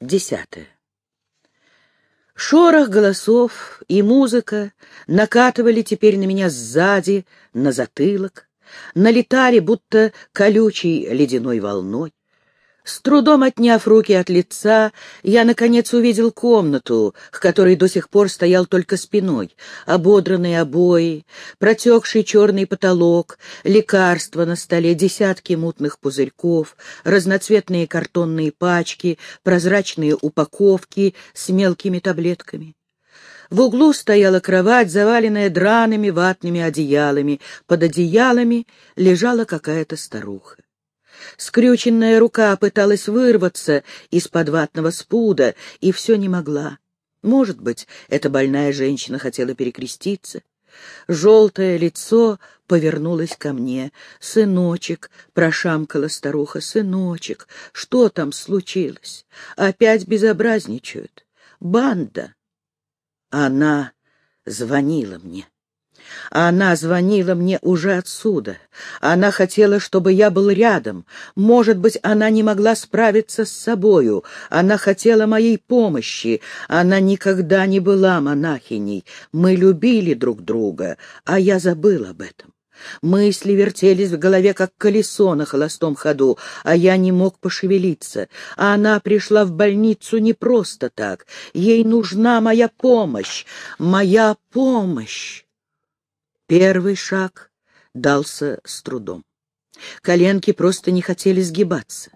Десятое. Шорох голосов и музыка накатывали теперь на меня сзади, на затылок, налетали будто колючей ледяной волной. С трудом отняв руки от лица, я, наконец, увидел комнату, к которой до сих пор стоял только спиной. Ободранные обои, протекший черный потолок, лекарства на столе, десятки мутных пузырьков, разноцветные картонные пачки, прозрачные упаковки с мелкими таблетками. В углу стояла кровать, заваленная драными ватными одеялами. Под одеялами лежала какая-то старуха. Скрюченная рука пыталась вырваться из-под ватного спуда и все не могла. Может быть, эта больная женщина хотела перекреститься. Желтое лицо повернулось ко мне. «Сыночек», — прошамкала старуха, — «сыночек, что там случилось? Опять безобразничают. Банда». Она звонила мне. Она звонила мне уже отсюда. Она хотела, чтобы я был рядом. Может быть, она не могла справиться с собою. Она хотела моей помощи. Она никогда не была монахиней. Мы любили друг друга, а я забыл об этом. Мысли вертелись в голове, как колесо на холостом ходу, а я не мог пошевелиться. А она пришла в больницу не просто так. Ей нужна моя помощь, моя помощь. Первый шаг дался с трудом. Коленки просто не хотели сгибаться.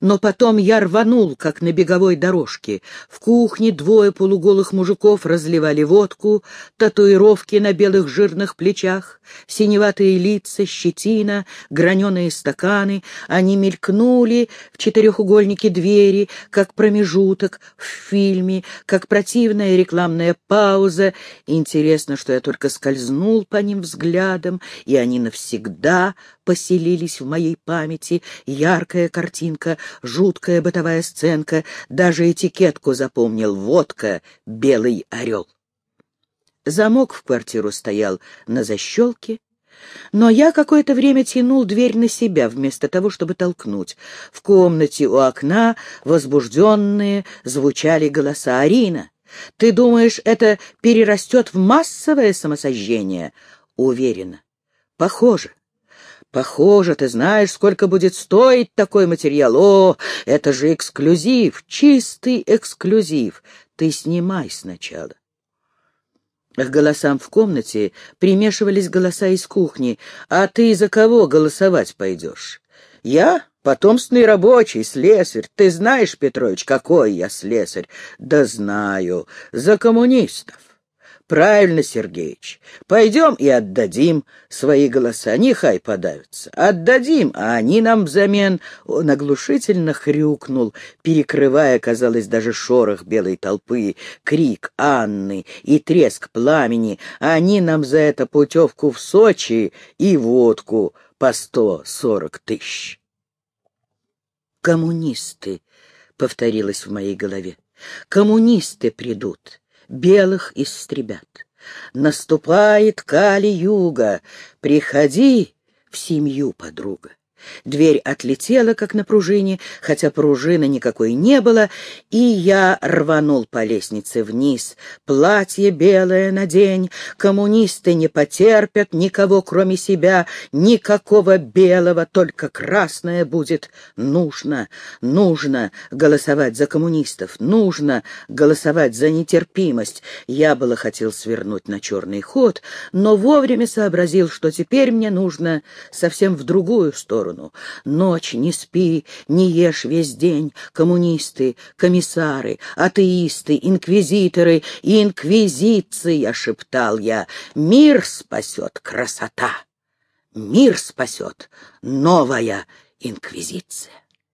Но потом я рванул, как на беговой дорожке. В кухне двое полуголых мужиков разливали водку, татуировки на белых жирных плечах, синеватые лица, щетина, граненые стаканы. Они мелькнули в четырехугольнике двери, как промежуток в фильме, как противная рекламная пауза. Интересно, что я только скользнул по ним взглядом, и они навсегда поселились в моей памяти. Яркая картинка, жуткая бытовая сценка, даже этикетку запомнил. Водка, белый орел. Замок в квартиру стоял на защелке, но я какое-то время тянул дверь на себя, вместо того, чтобы толкнуть. В комнате у окна возбужденные звучали голоса. «Арина, ты думаешь, это перерастет в массовое самосожжение?» «Уверена. Похоже. Похоже, ты знаешь, сколько будет стоить такой материал. О, это же эксклюзив, чистый эксклюзив. Ты снимай сначала. К голосам в комнате примешивались голоса из кухни. «А ты за кого голосовать пойдешь?» «Я? Потомственный рабочий, слесарь. Ты знаешь, Петрович, какой я слесарь?» «Да знаю. За коммунистов». Правильно, Сергеич. Пойдем и отдадим свои голоса. Нехай подавятся. Отдадим, а они нам взамен... Он оглушительно хрюкнул, перекрывая, казалось, даже шорох белой толпы, крик Анны и треск пламени. Они нам за это путевку в Сочи и водку по сто сорок тысяч. «Коммунисты», — повторилось в моей голове, — «коммунисты придут» белых истребят. Наступает Кали-юга, приходи в семью, подруга. Дверь отлетела, как на пружине, хотя пружины никакой не было, и я рванул по лестнице вниз. Платье белое надень, коммунисты не потерпят никого, кроме себя, никакого белого, только красное будет. Нужно, нужно голосовать за коммунистов, нужно голосовать за нетерпимость. Я было хотел свернуть на черный ход, но вовремя сообразил, что теперь мне нужно совсем в другую сторону сторону. Ночь, не спи, не ешь весь день. Коммунисты, комиссары, атеисты, инквизиторы, инквизиция, шептал я. Мир спасет красота. Мир спасет новая инквизиция.